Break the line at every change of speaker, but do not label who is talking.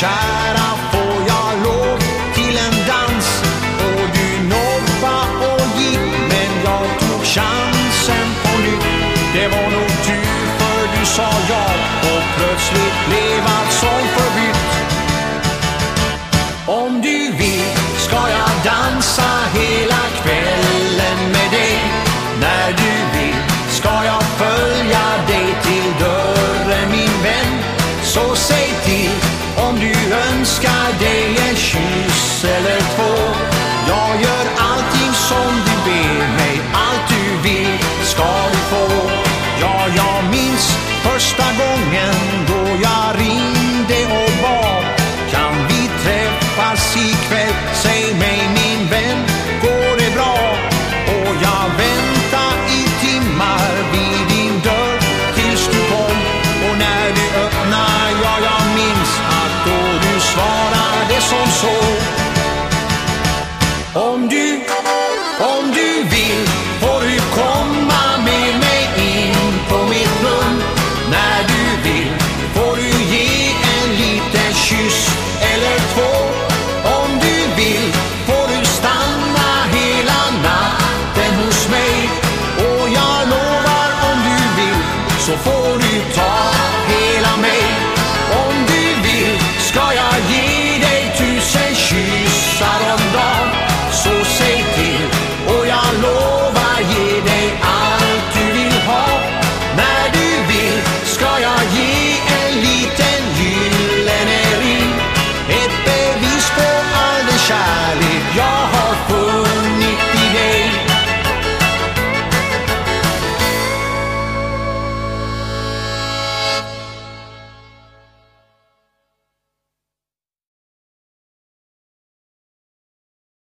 Kära får jag lov till en dans och du nobba och gick men jag tog chansen på nytt. Det var nog tur för du sa ja och plötsligt blev allt som förbytt. Om du vill ska jag dansa hela kvällen med dig. När du vill ska jag följa dig till dörren min vän. Så säg till om du önskar dig en kyss eller två. Om du, om du vill.